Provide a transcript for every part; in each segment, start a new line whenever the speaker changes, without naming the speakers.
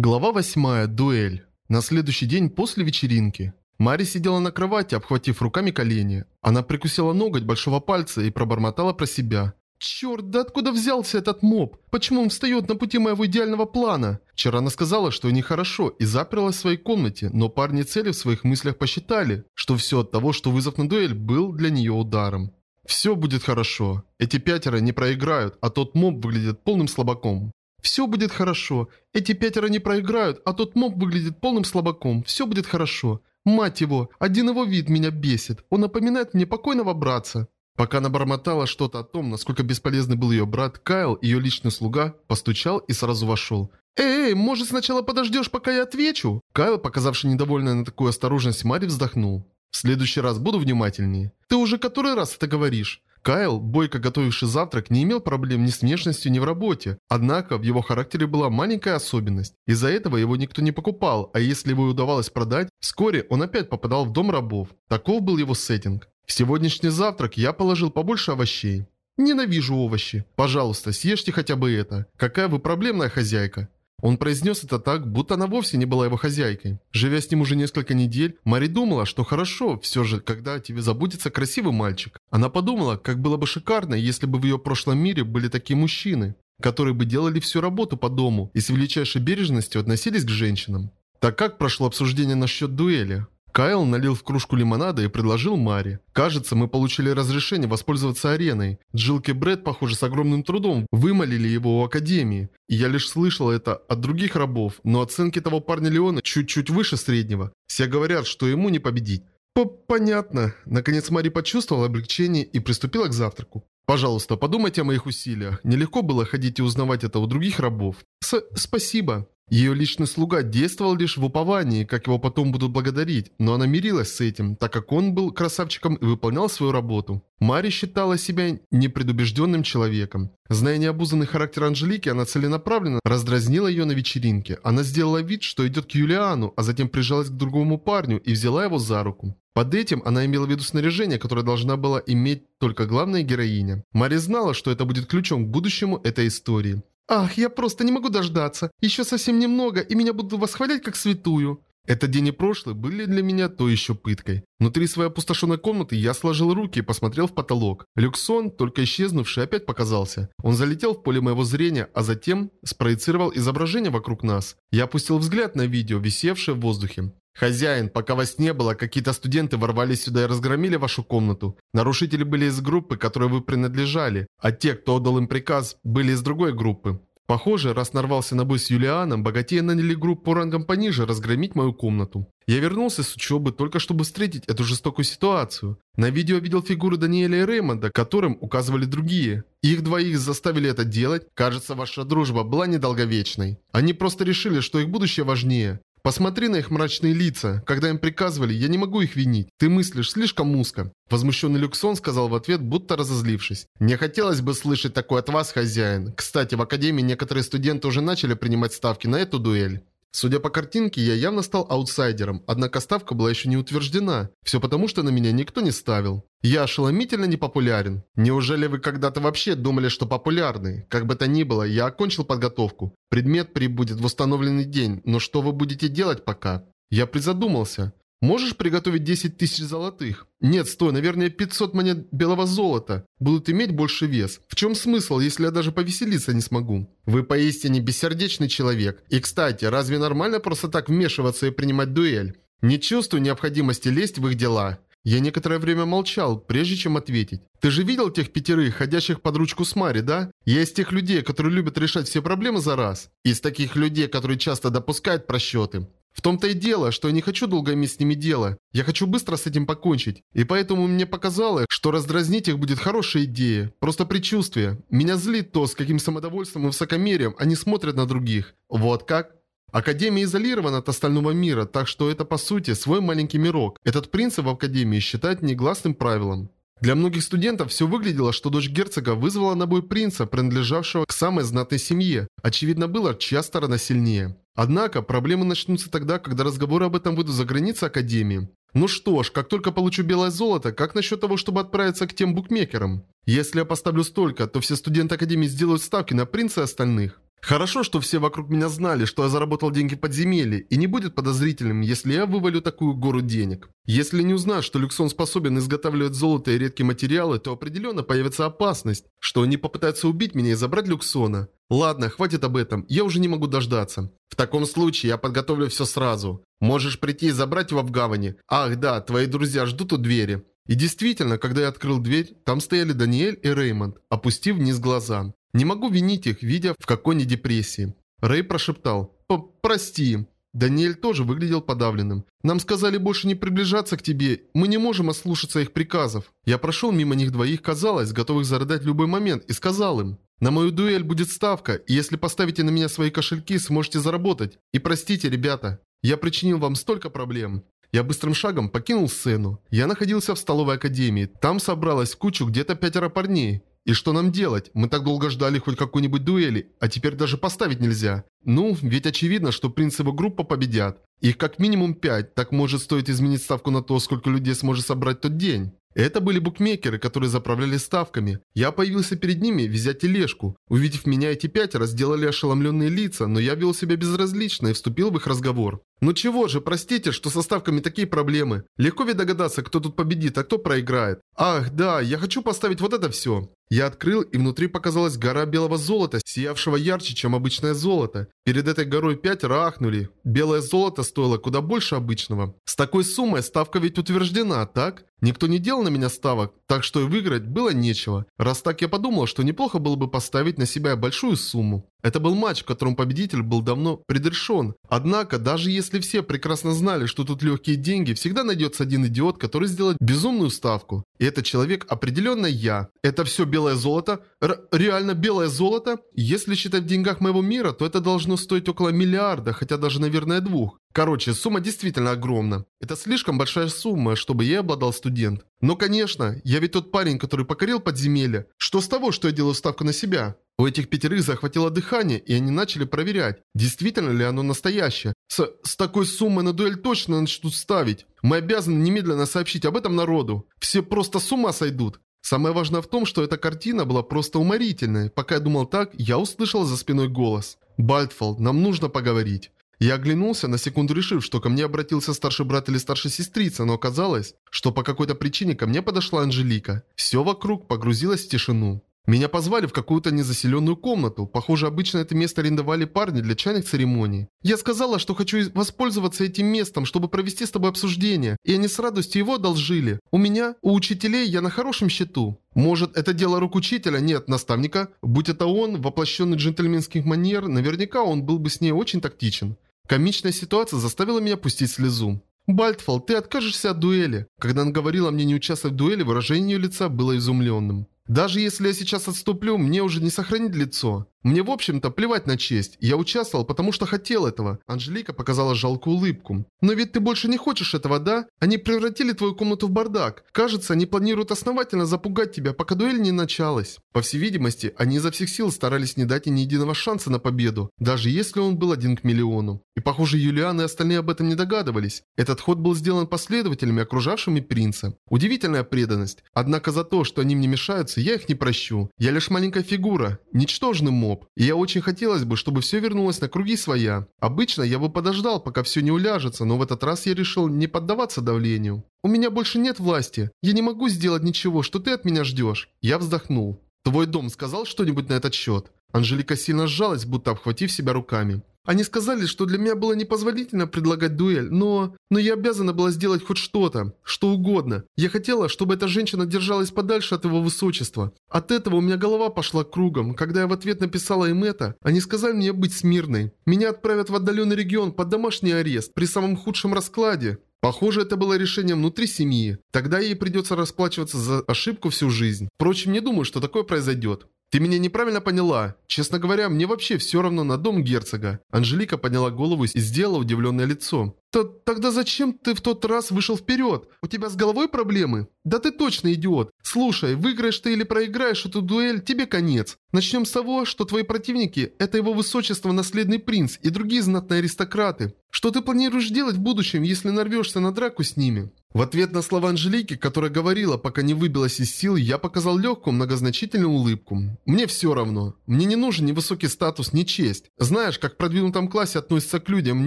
Глава 8. Дуэль. На следующий день после вечеринки. Мари сидела на кровати, обхватив руками колени. Она прикусила ноготь большого пальца и пробормотала про себя. «Черт, да откуда взялся этот моб? Почему он встает на пути моего идеального плана?» Вчера она сказала, что нехорошо и заперлась в своей комнате, но парни цели в своих мыслях посчитали, что все от того, что вызов на дуэль был для нее ударом. «Все будет хорошо. Эти пятеро не проиграют, а тот моб выглядит полным слабаком. Все будет хорошо. Эти пятеро не проиграют, а тот моб выглядит полным слабаком. Все будет хорошо. Мать его, один его вид меня бесит. Он напоминает мне покойного братца. Пока она бормотала что-то о том, насколько бесполезный был ее брат, Кайл, ее личный слуга, постучал и сразу вошел. «Эй, может сначала подождешь, пока я отвечу?» Кайл, показавший недовольный на такую осторожность Мари, вздохнул. «В следующий раз буду внимательнее. Ты уже который раз это говоришь?» Кайл, бойко готовивший завтрак, не имел проблем ни с внешностью, ни в работе. Однако в его характере была маленькая особенность. Из-за этого его никто не покупал, а если его удавалось продать, вскоре он опять попадал в дом рабов. Таков был его сеттинг. В сегодняшний завтрак я положил побольше овощей. Ненавижу овощи. Пожалуйста, съешьте хотя бы это. Какая вы проблемная хозяйка. Он произнес это так, будто она вовсе не была его хозяйкой. Живя с ним уже несколько недель, Мари думала, что хорошо все же, когда тебе забудется красивый мальчик. Она подумала, как было бы шикарно, если бы в ее прошлом мире были такие мужчины, которые бы делали всю работу по дому и с величайшей бережностью относились к женщинам. Так как прошло обсуждение насчет дуэли? Кайл налил в кружку лимонада и предложил Маре. «Кажется, мы получили разрешение воспользоваться ареной. Джилки Брэд, похоже, с огромным трудом вымолили его у Академии. Я лишь слышал это от других рабов, но оценки того парня Леона чуть-чуть выше среднего. Все говорят, что ему не победить». П «Понятно». Наконец Мари почувствовала облегчение и приступила к завтраку. «Пожалуйста, подумайте о моих усилиях. Нелегко было ходить и узнавать это у других рабов». С «Спасибо». Ее личный слуга действовал лишь в уповании, как его потом будут благодарить, но она мирилась с этим, так как он был красавчиком и выполнял свою работу. Мари считала себя непредубежденным человеком. Зная необузанный характер Анжелики, она целенаправленно раздразнила ее на вечеринке. Она сделала вид, что идет к Юлиану, а затем прижалась к другому парню и взяла его за руку. Под этим она имела в виду снаряжение, которое должна была иметь только главная героиня. Мари знала, что это будет ключом к будущему этой истории. «Ах, я просто не могу дождаться. Еще совсем немного, и меня будут восхвалять как святую». Этот день и прошлый были для меня то еще пыткой. Внутри своей опустошенной комнаты я сложил руки и посмотрел в потолок. Люксон, только исчезнувший, опять показался. Он залетел в поле моего зрения, а затем спроецировал изображение вокруг нас. Я опустил взгляд на видео, висевшее в воздухе. «Хозяин, пока вас не было, какие-то студенты ворвались сюда и разгромили вашу комнату. Нарушители были из группы, которой вы принадлежали, а те, кто отдал им приказ, были из другой группы. Похоже, раз нарвался на бой с Юлианом, богатеи наняли группу рангом пониже разгромить мою комнату. Я вернулся с учебы только чтобы встретить эту жестокую ситуацию. На видео видел фигуры Даниэля и Реймонда, которым указывали другие. Их двоих заставили это делать. Кажется, ваша дружба была недолговечной. Они просто решили, что их будущее важнее. Посмотри на их мрачные лица. Когда им приказывали, я не могу их винить. Ты мыслишь слишком узко. Возмущенный Люксон сказал в ответ, будто разозлившись. «Не хотелось бы слышать такое от вас, хозяин. Кстати, в Академии некоторые студенты уже начали принимать ставки на эту дуэль». Судя по картинке, я явно стал аутсайдером, однако ставка была еще не утверждена. Все потому, что на меня никто не ставил. Я ошеломительно непопулярен. Неужели вы когда-то вообще думали, что популярны? Как бы то ни было, я окончил подготовку. Предмет прибудет в установленный день, но что вы будете делать пока? Я призадумался. Можешь приготовить 10 тысяч золотых? Нет, стой, наверное 500 монет белого золота будут иметь больше вес. В чем смысл, если я даже повеселиться не смогу? Вы поистине бессердечный человек. И кстати, разве нормально просто так вмешиваться и принимать дуэль? Не чувствую необходимости лезть в их дела. Я некоторое время молчал, прежде чем ответить. Ты же видел тех пятерых, ходящих под ручку с Мари, да? Я из тех людей, которые любят решать все проблемы за раз. Из таких людей, которые часто допускают просчеты. В том-то и дело, что я не хочу долго иметь с ними дело. Я хочу быстро с этим покончить. И поэтому мне показалось, что раздразнить их будет хорошая идея. Просто предчувствие. Меня злит то, с каким самодовольством и высокомерием они смотрят на других. Вот как? Академия изолирована от остального мира, так что это по сути свой маленький мирок. Этот принцип в Академии считают негласным правилом. Для многих студентов все выглядело, что дочь герцога вызвала на бой принца, принадлежавшего к самой знатной семье. Очевидно было, чья сторона сильнее. Однако, проблемы начнутся тогда, когда разговоры об этом выйдут за границы Академии. Ну что ж, как только получу белое золото, как насчет того, чтобы отправиться к тем букмекерам? Если я поставлю столько, то все студенты Академии сделают ставки на принца и остальных. Хорошо, что все вокруг меня знали, что я заработал деньги в подземелье, и не будет подозрительным, если я вывалю такую гору денег. Если не узнают, что Люксон способен изготавливать золото и редкие материалы, то определенно появится опасность, что они попытаются убить меня и забрать Люксона. Ладно, хватит об этом, я уже не могу дождаться. В таком случае я подготовлю все сразу. Можешь прийти и забрать его в гавани. Ах да, твои друзья ждут у двери. И действительно, когда я открыл дверь, там стояли Даниэль и Реймонд, опустив вниз глаза. Не могу винить их, видя в какой не депрессии. Рэй прошептал «Прости». Даниэль тоже выглядел подавленным. «Нам сказали больше не приближаться к тебе. Мы не можем ослушаться их приказов». Я прошел мимо них двоих, казалось, готовых зарыдать в любой момент, и сказал им «На мою дуэль будет ставка, и если поставите на меня свои кошельки, сможете заработать. И простите, ребята, я причинил вам столько проблем». Я быстрым шагом покинул сцену. Я находился в столовой академии. Там собралась кучу где-то пятеро парней. И что нам делать? Мы так долго ждали хоть какой-нибудь дуэли, а теперь даже поставить нельзя. Ну, ведь очевидно, что принц и его группа победят. Их как минимум пять, так может стоит изменить ставку на то, сколько людей сможет собрать тот день. Это были букмекеры, которые заправляли ставками. Я появился перед ними, везя тележку. Увидев меня, эти пятеро сделали ошеломленные лица, но я вел себя безразлично и вступил в их разговор. Ну чего же, простите, что со ставками такие проблемы. Легко ведь догадаться, кто тут победит, а кто проиграет. Ах, да, я хочу поставить вот это все. Я открыл, и внутри показалась гора белого золота, сиявшего ярче, чем обычное золото. Перед этой горой пять рахнули. Белое золото стоило куда больше обычного. С такой суммой ставка ведь утверждена, так? Никто не делал на меня ставок, так что и выиграть было нечего. Раз так я подумал, что неплохо было бы поставить на себя большую сумму. Это был матч, в котором победитель был давно предрешен. Однако, даже если все прекрасно знали, что тут легкие деньги, всегда найдется один идиот, который сделает безумную ставку. И этот человек определенно я. Это все белое золото? Р реально белое золото? Если считать в деньгах моего мира, то это должно стоить около миллиарда, хотя даже, наверное, двух. Короче, сумма действительно огромна. Это слишком большая сумма, чтобы ей обладал студент. Но, конечно, я ведь тот парень, который покорил подземелье. Что с того, что я делаю ставку на себя? У этих пятерых захватило дыхание, и они начали проверять, действительно ли оно настоящее. С, с такой суммой на дуэль точно начнут ставить. Мы обязаны немедленно сообщить об этом народу. Все просто с ума сойдут. Самое важное в том, что эта картина была просто уморительной. Пока я думал так, я услышал за спиной голос. «Бальтфолд, нам нужно поговорить». Я оглянулся, на секунду решив, что ко мне обратился старший брат или старшая сестрица, но оказалось, что по какой-то причине ко мне подошла Анжелика. Все вокруг погрузилось в тишину. Меня позвали в какую-то незаселенную комнату. Похоже, обычно это место арендовали парни для чайных церемоний. Я сказала, что хочу воспользоваться этим местом, чтобы провести с тобой обсуждение, и они с радостью его одолжили. У меня, у учителей, я на хорошем счету. Может, это дело рук учителя? Нет, наставника. Будь это он, воплощенный джентльменских манер, наверняка он был бы с ней очень тактичен. Комичная ситуация заставила меня пустить слезу. «Бальтфол, ты откажешься от дуэли». Когда она говорила мне не участвовать в дуэли, выражение ее лица было изумленным. Даже если я сейчас отступлю, мне уже не сохранить лицо. Мне, в общем-то, плевать на честь. Я участвовал, потому что хотел этого. Анжелика показала жалкую улыбку. Но ведь ты больше не хочешь этого, да? Они превратили твою комнату в бардак. Кажется, они планируют основательно запугать тебя, пока дуэль не началась. По всей видимости, они изо всех сил старались не дать ни единого шанса на победу, даже если он был один к миллиону. И похоже, Юлиан и остальные об этом не догадывались. Этот ход был сделан последователями, окружавшими принца. Удивительная преданность. Однако за то, что они мне мешаются, я их не прощу. Я лишь маленькая фигура, ничтожный моб. И я очень хотелось бы, чтобы все вернулось на круги своя. Обычно я бы подождал, пока все не уляжется, но в этот раз я решил не поддаваться давлению. У меня больше нет власти. Я не могу сделать ничего, что ты от меня ждешь. Я вздохнул. Твой дом сказал что-нибудь на этот счет? Анжелика сильно сжалась, будто обхватив себя руками. Они сказали, что для меня было непозволительно предлагать дуэль, но... Но я обязана была сделать хоть что-то, что угодно. Я хотела, чтобы эта женщина держалась подальше от его высочества. От этого у меня голова пошла кругом. Когда я в ответ написала им это, они сказали мне быть смирной. Меня отправят в отдаленный регион под домашний арест при самом худшем раскладе. Похоже, это было решение внутри семьи. Тогда ей придется расплачиваться за ошибку всю жизнь. Впрочем, не думаю, что такое произойдет. «Ты меня неправильно поняла. Честно говоря, мне вообще все равно на дом герцога». Анжелика подняла голову и сделала удивленное лицо. «То тогда зачем ты в тот раз вышел вперед? У тебя с головой проблемы? Да ты точно идиот. Слушай, выиграешь ты или проиграешь эту дуэль, тебе конец. Начнем с того, что твои противники – это его высочество наследный принц и другие знатные аристократы. Что ты планируешь делать в будущем, если нарвешься на драку с ними?» В ответ на слова Анжелики, которая говорила, пока не выбилась из сил, я показал легкую, многозначительную улыбку. Мне все равно. Мне не нужен ни высокий статус, ни честь. Знаешь, как в продвинутом классе относятся к людям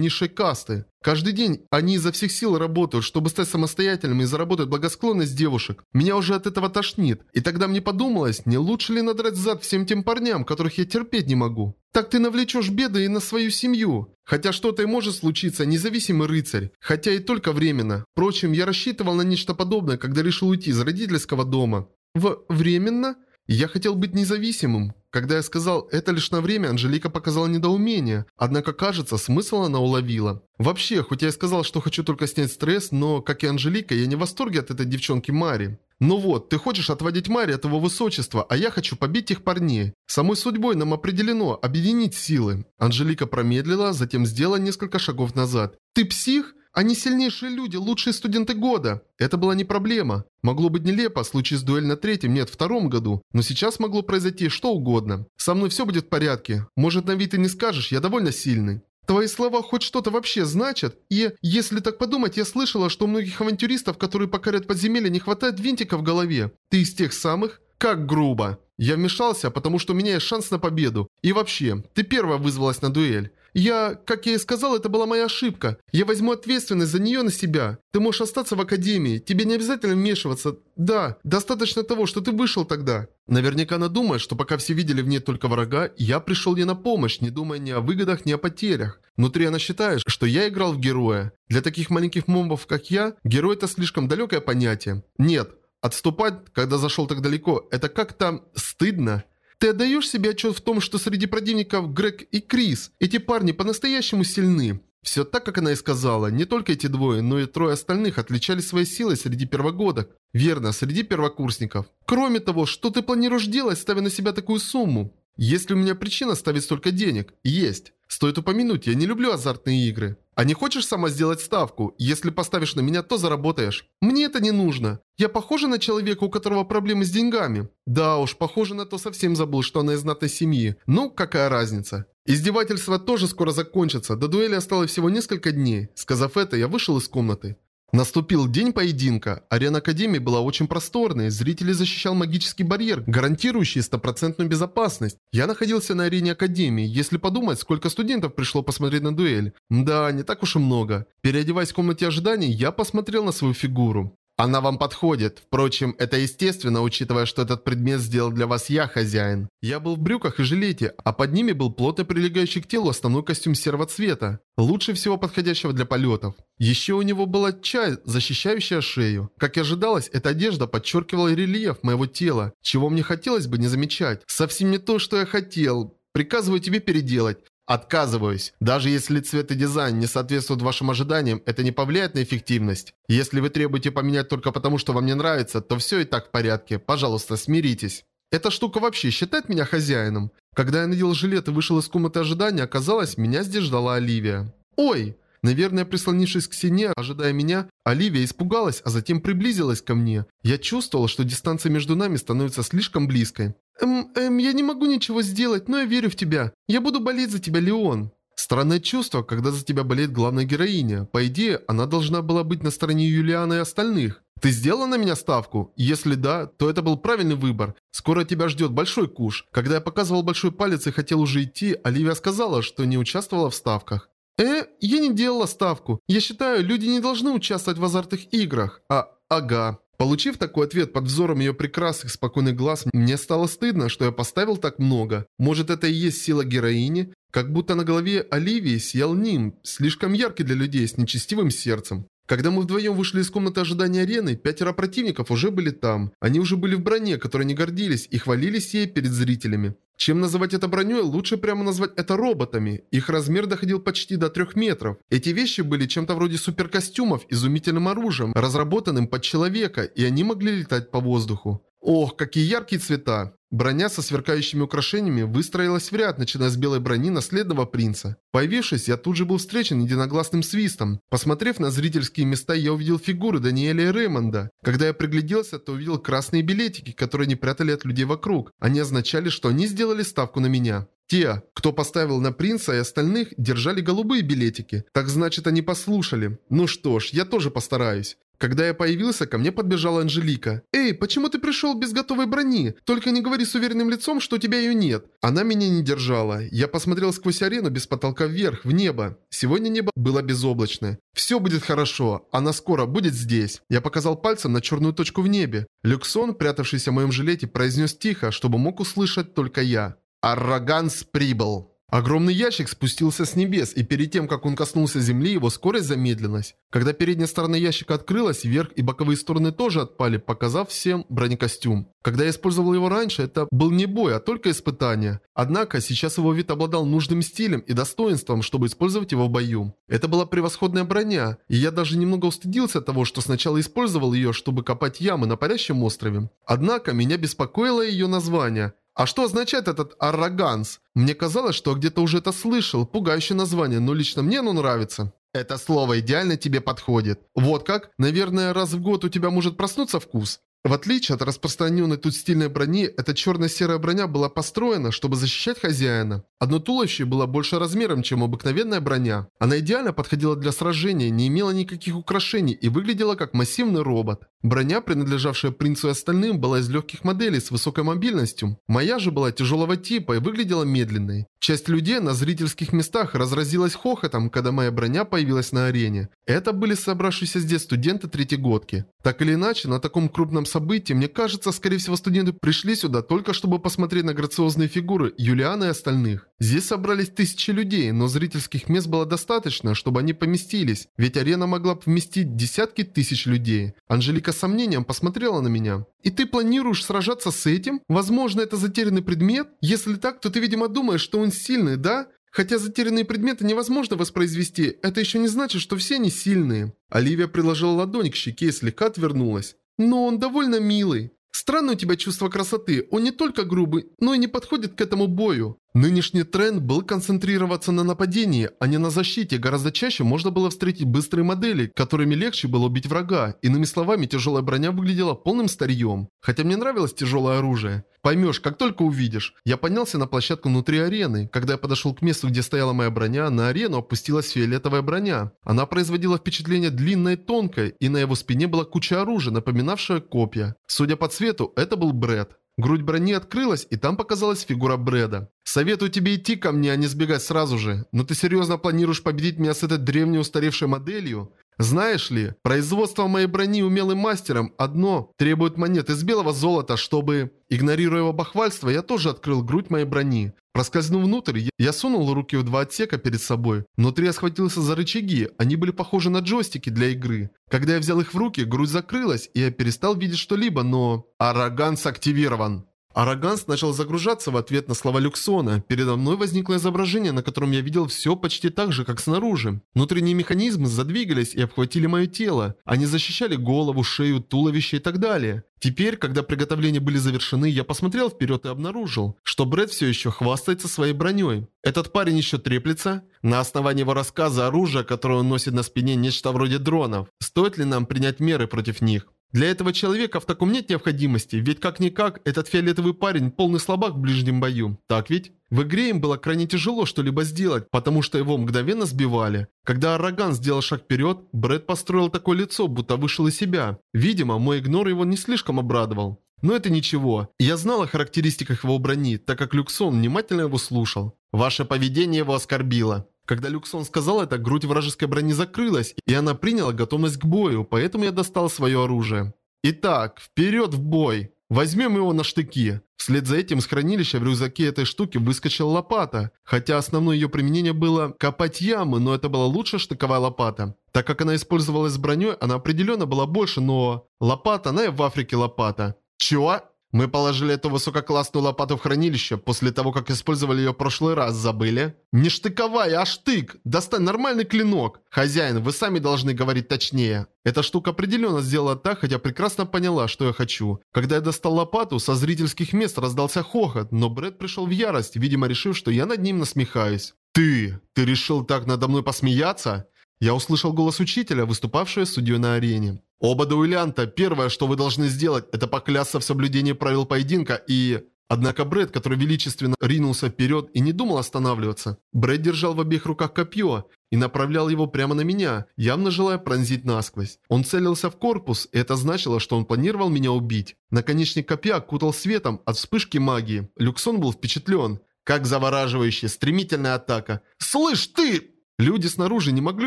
низшей касты. Каждый день они изо всех сил работают, чтобы стать самостоятельными и заработать благосклонность девушек. Меня уже от этого тошнит. И тогда мне подумалось, не лучше ли надрать зад всем тем парням, которых я терпеть не могу. Так ты навлечешь беды и на свою семью. Хотя что-то и может случиться, независимый рыцарь. Хотя и только временно. Впрочем, я рассчитывал на нечто подобное, когда решил уйти из родительского дома. В «временно»? Я хотел быть независимым. Когда я сказал «это лишь на время», Анжелика показала недоумение. Однако, кажется, смысл она уловила. Вообще, хоть я и сказал, что хочу только снять стресс, но, как и Анжелика, я не в восторге от этой девчонки Мари. Ну вот, ты хочешь отводить Мари от его высочества, а я хочу побить их парней. Самой судьбой нам определено объединить силы. Анжелика промедлила, затем сделала несколько шагов назад. Ты псих? Они сильнейшие люди, лучшие студенты года. Это была не проблема. Могло быть нелепо, случай с дуэль на третьем, нет, втором году. Но сейчас могло произойти что угодно. Со мной все будет в порядке. Может, на вид ты не скажешь, я довольно сильный. Твои слова хоть что-то вообще значат? И, если так подумать, я слышала, что у многих авантюристов, которые покорят подземелье, не хватает винтика в голове. Ты из тех самых? Как грубо. Я вмешался, потому что у меня есть шанс на победу. И вообще, ты первая вызвалась на дуэль. Я, как я и сказал, это была моя ошибка. Я возьму ответственность за нее на себя. Ты можешь остаться в академии. Тебе не обязательно вмешиваться. Да, достаточно того, что ты вышел тогда. Наверняка она думает, что пока все видели в ней только врага, я пришел ей на помощь, не думая ни о выгодах, ни о потерях. Внутри она считает, что я играл в героя. Для таких маленьких момбов, как я, герой это слишком далекое понятие. Нет, отступать, когда зашел так далеко, это как-то стыдно. Ты отдаешь себе отчет в том, что среди противников Грег и Крис, эти парни по-настоящему сильны. Все так, как она и сказала, не только эти двое, но и трое остальных отличались своей силой среди первогодок. Верно, среди первокурсников. Кроме того, что ты планируешь делать, ставя на себя такую сумму? Есть ли у меня причина ставить столько денег? Есть. Стоит упомянуть, я не люблю азартные игры. А не хочешь сама сделать ставку? Если поставишь на меня, то заработаешь. Мне это не нужно. Я похожа на человека, у которого проблемы с деньгами? Да уж, похоже на то совсем забыл, что она из знатной семьи. Ну, какая разница? Издевательства тоже скоро закончатся. До дуэли осталось всего несколько дней. Сказав это, я вышел из комнаты. Наступил день поединка. Арена Академии была очень просторной, зрителей защищал магический барьер, гарантирующий стопроцентную безопасность. Я находился на арене Академии. Если подумать, сколько студентов пришло посмотреть на дуэль. Да, не так уж и много. Переодеваясь в комнате ожиданий, я посмотрел на свою фигуру. Она вам подходит. Впрочем, это естественно, учитывая, что этот предмет сделал для вас я, хозяин. Я был в брюках и жилете, а под ними был плотно прилегающий к телу основной костюм серого цвета, лучше всего подходящего для полетов. Еще у него была чай, защищающая шею. Как и ожидалось, эта одежда подчеркивала рельеф моего тела, чего мне хотелось бы не замечать. Совсем не то, что я хотел. Приказываю тебе переделать. Отказываюсь. Даже если цвет и дизайн не соответствуют вашим ожиданиям, это не повлияет на эффективность. Если вы требуете поменять только потому, что вам не нравится, то все и так в порядке. Пожалуйста, смиритесь. Эта штука вообще считает меня хозяином. Когда я надел жилет и вышел из комнаты ожидания, оказалось, меня здесь ждала Оливия. Ой! Наверное, прислонившись к стене, ожидая меня, Оливия испугалась, а затем приблизилась ко мне. Я чувствовал, что дистанция между нами становится слишком близкой. «Эм, эм, я не могу ничего сделать, но я верю в тебя. Я буду болеть за тебя, Леон». Странное чувство, когда за тебя болеет главная героиня. По идее, она должна была быть на стороне Юлиана и остальных. Ты сделала на меня ставку? Если да, то это был правильный выбор. Скоро тебя ждет большой куш. Когда я показывал большой палец и хотел уже идти, Оливия сказала, что не участвовала в ставках. Э, я не делала ставку. Я считаю, люди не должны участвовать в азартных играх. А, ага. Получив такой ответ под взором ее прекрасных спокойных глаз, мне стало стыдно, что я поставил так много. Может это и есть сила героини? Как будто на голове Оливии сиял Ним, слишком яркий для людей с нечестивым сердцем. Когда мы вдвоем вышли из комнаты ожидания арены, пятеро противников уже были там. Они уже были в броне, которой не гордились и хвалились ей перед зрителями. Чем называть это броней, лучше прямо назвать это роботами. Их размер доходил почти до 3 метров. Эти вещи были чем-то вроде суперкостюмов, изумительным оружием, разработанным под человека, и они могли летать по воздуху. Ох, какие яркие цвета! Броня со сверкающими украшениями выстроилась в ряд, начиная с белой брони наследного принца. Появившись, я тут же был встречен единогласным свистом. Посмотрев на зрительские места, я увидел фигуры Даниэля и Реймонда. Когда я пригляделся, то увидел красные билетики, которые не прятали от людей вокруг. Они означали, что они сделали ставку на меня. Те, кто поставил на принца и остальных, держали голубые билетики. Так значит, они послушали. Ну что ж, я тоже постараюсь. Когда я появился, ко мне подбежала Анжелика. «Эй, почему ты пришел без готовой брони? Только не говори с уверенным лицом, что у тебя ее нет». Она меня не держала. Я посмотрел сквозь арену без потолка вверх, в небо. Сегодня небо было безоблачное. «Все будет хорошо. Она скоро будет здесь». Я показал пальцем на черную точку в небе. Люксон, прятавшийся в моем жилете, произнес тихо, чтобы мог услышать только я. «Арроганс прибыл». Огромный ящик спустился с небес, и перед тем, как он коснулся земли, его скорость замедлилась. Когда передняя сторона ящика открылась, верх и боковые стороны тоже отпали, показав всем бронекостюм. Когда я использовал его раньше, это был не бой, а только испытание. Однако, сейчас его вид обладал нужным стилем и достоинством, чтобы использовать его в бою. Это была превосходная броня, и я даже немного устыдился того, что сначала использовал ее, чтобы копать ямы на парящем острове. Однако, меня беспокоило ее название – а что означает этот арроганс? Мне казалось, что где-то уже это слышал, пугающее название, но лично мне оно нравится. Это слово идеально тебе подходит. Вот как? Наверное, раз в год у тебя может проснуться вкус. В отличие от распространенной тут стильной брони, эта черно-серая броня была построена, чтобы защищать хозяина. Одно туловище было больше размером, чем обыкновенная броня. Она идеально подходила для сражения, не имела никаких украшений и выглядела как массивный робот. Броня, принадлежавшая принцу и остальным, была из легких моделей с высокой мобильностью. Моя же была тяжелого типа и выглядела медленной. Часть людей на зрительских местах разразилась хохотом, когда моя броня появилась на арене. Это были собравшиеся здесь студенты третьегодки. Так или иначе, на таком крупном событии, мне кажется, скорее всего студенты пришли сюда только чтобы посмотреть на грациозные фигуры Юлиана и остальных. Здесь собрались тысячи людей, но зрительских мест было достаточно, чтобы они поместились, ведь арена могла вместить десятки тысяч людей. Анжелика с сомнением посмотрела на меня. «И ты планируешь сражаться с этим? Возможно, это затерянный предмет? Если так, то ты, видимо, думаешь, что он сильный, да?» Хотя затерянные предметы невозможно воспроизвести, это еще не значит, что все они сильные. Оливия приложила ладонь к щеке и слегка отвернулась. Но он довольно милый. Странное у тебя чувство красоты, он не только грубый, но и не подходит к этому бою. Нынешний тренд был концентрироваться на нападении, а не на защите. Гораздо чаще можно было встретить быстрые модели, которыми легче было убить врага. Иными словами, тяжелая броня выглядела полным старьем. Хотя мне нравилось тяжелое оружие. Поймешь, как только увидишь. Я поднялся на площадку внутри арены. Когда я подошел к месту, где стояла моя броня, на арену опустилась фиолетовая броня. Она производила впечатление длинной и тонкой, и на его спине была куча оружия, напоминавшая копья. Судя по цвету, это был Бред. Грудь брони открылась, и там показалась фигура Брэда. «Советую тебе идти ко мне, а не сбегать сразу же. Но ты серьезно планируешь победить меня с этой древней устаревшей моделью?» Знаешь ли, производство моей брони умелым мастером одно требует монет из белого золота, чтобы... Игнорируя его бахвальство, я тоже открыл грудь моей брони. Проскользнув внутрь, я сунул руки в два отсека перед собой. Внутри я схватился за рычаги, они были похожи на джойстики для игры. Когда я взял их в руки, грудь закрылась, и я перестал видеть что-либо, но... Араганс активирован. Араганс начал загружаться в ответ на слова Люксона. Передо мной возникло изображение, на котором я видел все почти так же, как снаружи. Внутренние механизмы задвигались и обхватили мое тело. Они защищали голову, шею, туловище и так далее. Теперь, когда приготовления были завершены, я посмотрел вперед и обнаружил, что Брэд все еще хвастается своей броней. Этот парень еще треплется? На основании его рассказа оружие, которое он носит на спине, нечто вроде дронов. Стоит ли нам принять меры против них? Для этого человека в таком нет необходимости, ведь как-никак этот фиолетовый парень полный слабак в ближнем бою. Так ведь? В игре им было крайне тяжело что-либо сделать, потому что его мгновенно сбивали. Когда Араган сделал шаг вперед, Брэд построил такое лицо, будто вышел из себя. Видимо, мой игнор его не слишком обрадовал. Но это ничего. Я знал о характеристиках его брони, так как Люксон внимательно его слушал. Ваше поведение его оскорбило. Когда Люксон сказал это, грудь вражеской брони закрылась, и она приняла готовность к бою, поэтому я достал свое оружие. Итак, вперед в бой! Возьмем его на штыки. Вслед за этим из хранилища в рюкзаке этой штуки выскочила лопата. Хотя основное ее применение было копать ямы, но это была лучшая штыковая лопата. Так как она использовалась с броней, она определенно была больше, но... Лопата, она и в Африке лопата. Чего? Мы положили эту высококлассную лопату в хранилище после того, как использовали ее в прошлый раз, забыли? Не штыковая, а штык! Достань нормальный клинок! Хозяин, вы сами должны говорить точнее. Эта штука определенно сделала так, хотя прекрасно поняла, что я хочу. Когда я достал лопату, со зрительских мест раздался хохот, но Брэд пришел в ярость, видимо решив, что я над ним насмехаюсь. «Ты! Ты решил так надо мной посмеяться?» Я услышал голос учителя, выступавшего судьей на арене. Оба дуэлянта, первое, что вы должны сделать, это поклясться в соблюдении правил поединка и... Однако Брэд, который величественно ринулся вперед и не думал останавливаться. Брэд держал в обеих руках копье и направлял его прямо на меня, явно желая пронзить насквозь. Он целился в корпус, и это значило, что он планировал меня убить. Наконечник копья окутал светом от вспышки магии. Люксон был впечатлен. Как завораживающая, стремительная атака. «Слышь, ты!» Люди снаружи не могли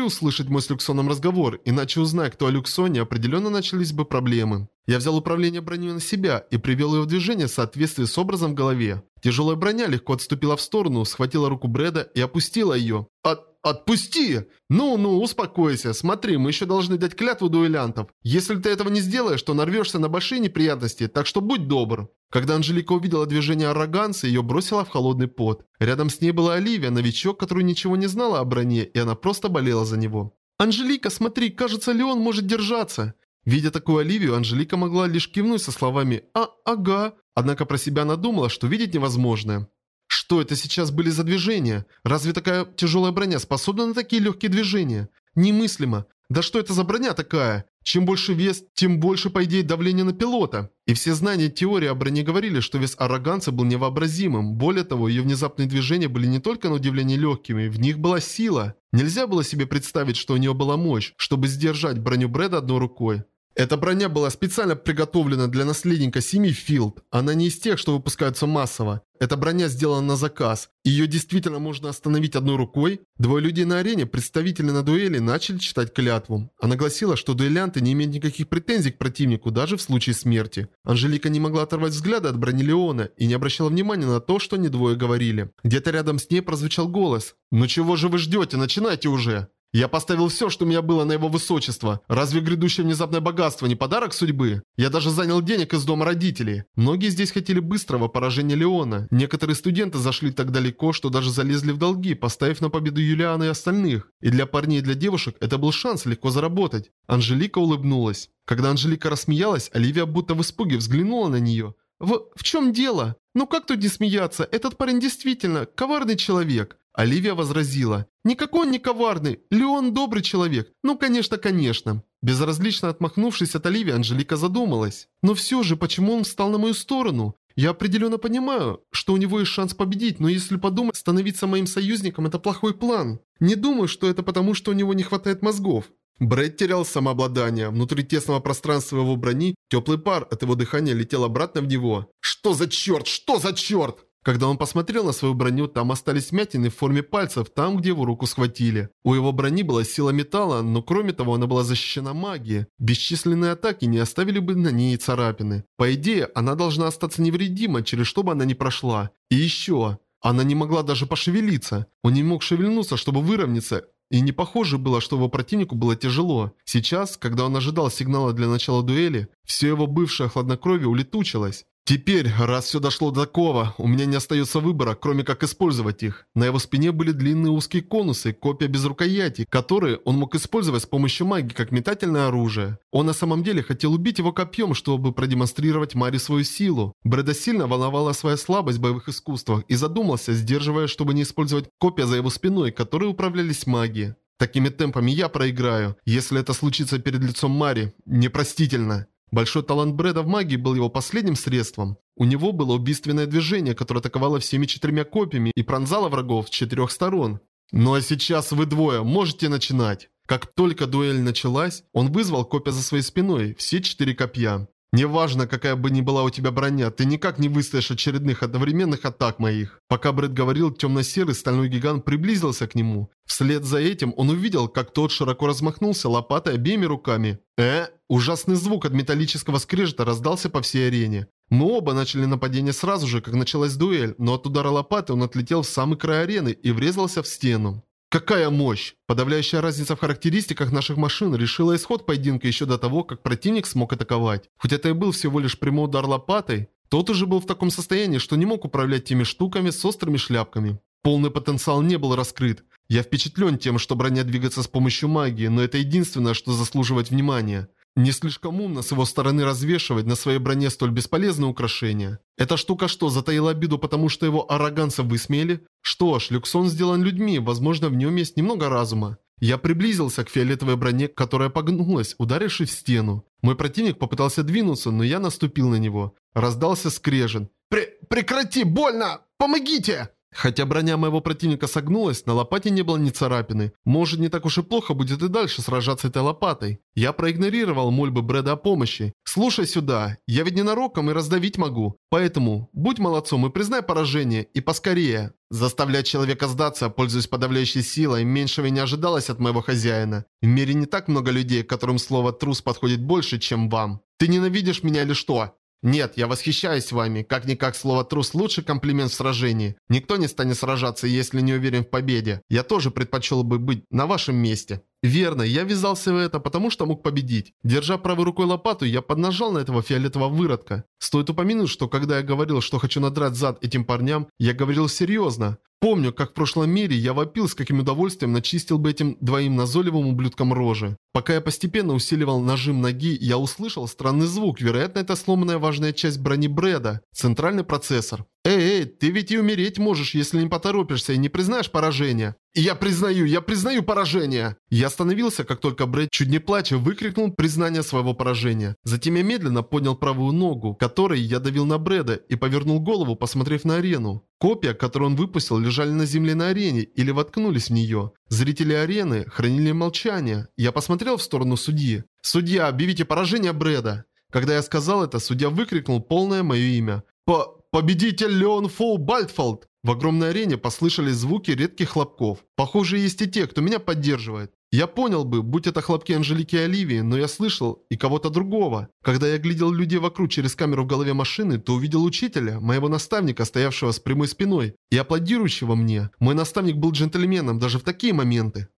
услышать мой с Люксоном разговор, иначе узнай, кто о Люксоне, определенно начались бы проблемы. Я взял управление броней на себя и привел ее в движение в соответствии с образом в голове. Тяжелая броня легко отступила в сторону, схватила руку Брэда и опустила ее. «От... отпусти! Ну-ну, успокойся. Смотри, мы еще должны дать клятву дуэлянтов. Если ты этого не сделаешь, то нарвешься на большие неприятности, так что будь добр». Когда Анжелика увидела движение Араганса, ее бросила в холодный пот. Рядом с ней была Оливия, новичок, который ничего не знала о броне, и она просто болела за него. «Анжелика, смотри, кажется, Леон может держаться». Видя такую Оливию, Анжелика могла лишь кивнуть со словами «А, ага». Однако про себя она думала, что видеть невозможное. Что это сейчас были за движения? Разве такая тяжелая броня способна на такие легкие движения? Немыслимо. Да что это за броня такая? Чем больше вес, тем больше, по идее, давление на пилота. И все знания теории о броне говорили, что вес ароганца был невообразимым. Более того, ее внезапные движения были не только на удивление легкими, в них была сила. Нельзя было себе представить, что у нее была мощь, чтобы сдержать броню Брэда одной рукой. Эта броня была специально приготовлена для наследника семьи Филд. Она не из тех, что выпускаются массово. Эта броня сделана на заказ. Ее действительно можно остановить одной рукой. Двое людей на арене, представители на дуэли, начали читать клятву. Она гласила, что дуэлянты не имеют никаких претензий к противнику, даже в случае смерти. Анжелика не могла оторвать взгляда от брони Леона и не обращала внимания на то, что они двое говорили. Где-то рядом с ней прозвучал голос. «Ну чего же вы ждете? Начинайте уже!» Я поставил все, что у меня было на его высочество. Разве грядущее внезапное богатство не подарок судьбы? Я даже занял денег из дома родителей. Многие здесь хотели быстрого поражения Леона. Некоторые студенты зашли так далеко, что даже залезли в долги, поставив на победу Юлиана и остальных. И для парней и для девушек это был шанс легко заработать. Анжелика улыбнулась. Когда Анжелика рассмеялась, Оливия будто в испуге взглянула на нее. «В... в чем дело? Ну как тут не смеяться? Этот парень действительно коварный человек. Оливия возразила. «Никакой он не коварный. Леон добрый человек. Ну, конечно, конечно». Безразлично отмахнувшись от Оливии, Анжелика задумалась. «Но все же, почему он встал на мою сторону? Я определенно понимаю, что у него есть шанс победить, но если подумать, становиться моим союзником – это плохой план. Не думаю, что это потому, что у него не хватает мозгов». Брэд терял самообладание. Внутри тесного пространства его брони теплый пар от его дыхания летел обратно в него. «Что за черт? Что за черт?» Когда он посмотрел на свою броню, там остались мятины в форме пальцев, там, где его руку схватили. У его брони была сила металла, но кроме того она была защищена магией. Бесчисленные атаки не оставили бы на ней царапины. По идее, она должна остаться невредима, через что бы она ни прошла. И еще, она не могла даже пошевелиться. Он не мог шевельнуться, чтобы выровняться, и не похоже было, что его противнику было тяжело. Сейчас, когда он ожидал сигнала для начала дуэли, все его бывшее хладнокровие улетучилось. Теперь, раз все дошло до такого, у меня не остается выбора, кроме как использовать их. На его спине были длинные узкие конусы, копья без рукояти, которые он мог использовать с помощью магии как метательное оружие. Он на самом деле хотел убить его копьем, чтобы продемонстрировать Мари свою силу. Брэда сильно волновала своя слабость в боевых искусствах и задумался, сдерживая, чтобы не использовать копья за его спиной, которые управлялись магией. Такими темпами я проиграю. Если это случится перед лицом Мари, непростительно. Большой талант Брэда в магии был его последним средством. У него было убийственное движение, которое атаковало всеми четырьмя копьями и пронзало врагов с четырех сторон. Ну а сейчас вы двое можете начинать. Как только дуэль началась, он вызвал копья за своей спиной, все четыре копья. Неважно, какая бы ни была у тебя броня, ты никак не выстоишь очередных одновременных атак моих. Пока Брэд говорил, темно-серый стальной гигант приблизился к нему. Вслед за этим он увидел, как тот широко размахнулся лопатой обеими руками. Э? Ужасный звук от металлического скрежета раздался по всей арене. Мы оба начали нападение сразу же, как началась дуэль, но от удара лопаты он отлетел в самый край арены и врезался в стену. Какая мощь! Подавляющая разница в характеристиках наших машин решила исход поединка еще до того, как противник смог атаковать. Хоть это и был всего лишь прямой удар лопатой, тот уже был в таком состоянии, что не мог управлять теми штуками с острыми шляпками. Полный потенциал не был раскрыт. Я впечатлен тем, что броня двигается с помощью магии, но это единственное, что заслуживает внимания. Не слишком умно с его стороны развешивать на своей броне столь бесполезное украшение. Эта штука что, затаила обиду, потому что его ароганцев высмеяли? Что ж, Люксон сделан людьми, возможно, в нем есть немного разума. Я приблизился к фиолетовой броне, которая погнулась, ударившись в стену. Мой противник попытался двинуться, но я наступил на него. Раздался скрежен. Пре прекрати, больно! Помогите!» Хотя броня моего противника согнулась, на лопате не было ни царапины. Может, не так уж и плохо будет и дальше сражаться этой лопатой. Я проигнорировал мольбы Брэда о помощи. «Слушай сюда, я ведь ненароком и раздавить могу. Поэтому будь молодцом и признай поражение, и поскорее». Заставлять человека сдаться, пользуясь подавляющей силой, меньшего не ожидалось от моего хозяина. В мире не так много людей, которым слово «трус» подходит больше, чем вам. Ты ненавидишь меня или что? Нет, я восхищаюсь вами. Как-никак слово «трус» лучший комплимент в сражении. Никто не станет сражаться, если не уверен в победе. Я тоже предпочел бы быть на вашем месте. Верно, я ввязался в это, потому что мог победить. Держа правой рукой лопату, я поднажал на этого фиолетового выродка. Стоит упомянуть, что когда я говорил, что хочу надрать зад этим парням, я говорил серьезно. Помню, как в прошлом мире я вопил, с каким удовольствием начистил бы этим двоим назойливым ублюдкам рожи. Пока я постепенно усиливал нажим ноги, я услышал странный звук, вероятно, это сломанная важная часть брони Брэда, центральный процессор. «Эй, эй, ты ведь и умереть можешь, если не поторопишься и не признаешь поражения». «Я признаю, я признаю поражение!» Я остановился, как только Брэд, чуть не плача, выкрикнул признание своего поражения. Затем я медленно поднял правую ногу, которой я давил на Брэда, и повернул голову, посмотрев на арену. Копья, которые он выпустил, лежали на земле на арене или воткнулись в нее. Зрители арены хранили молчание. Я посмотрел в сторону судьи. «Судья, объявите поражение Брэда!» Когда я сказал это, судья выкрикнул полное мое имя. «По... Победитель Леон Фоу Бальтфолд! В огромной арене послышались звуки редких хлопков. Похоже, есть и те, кто меня поддерживает. Я понял бы, будь это хлопки Анжелики и Оливии, но я слышал и кого-то другого. Когда я глядел людей вокруг через камеру в голове машины, то увидел учителя, моего наставника, стоявшего с прямой спиной и аплодирующего мне. Мой наставник был джентльменом даже в такие моменты.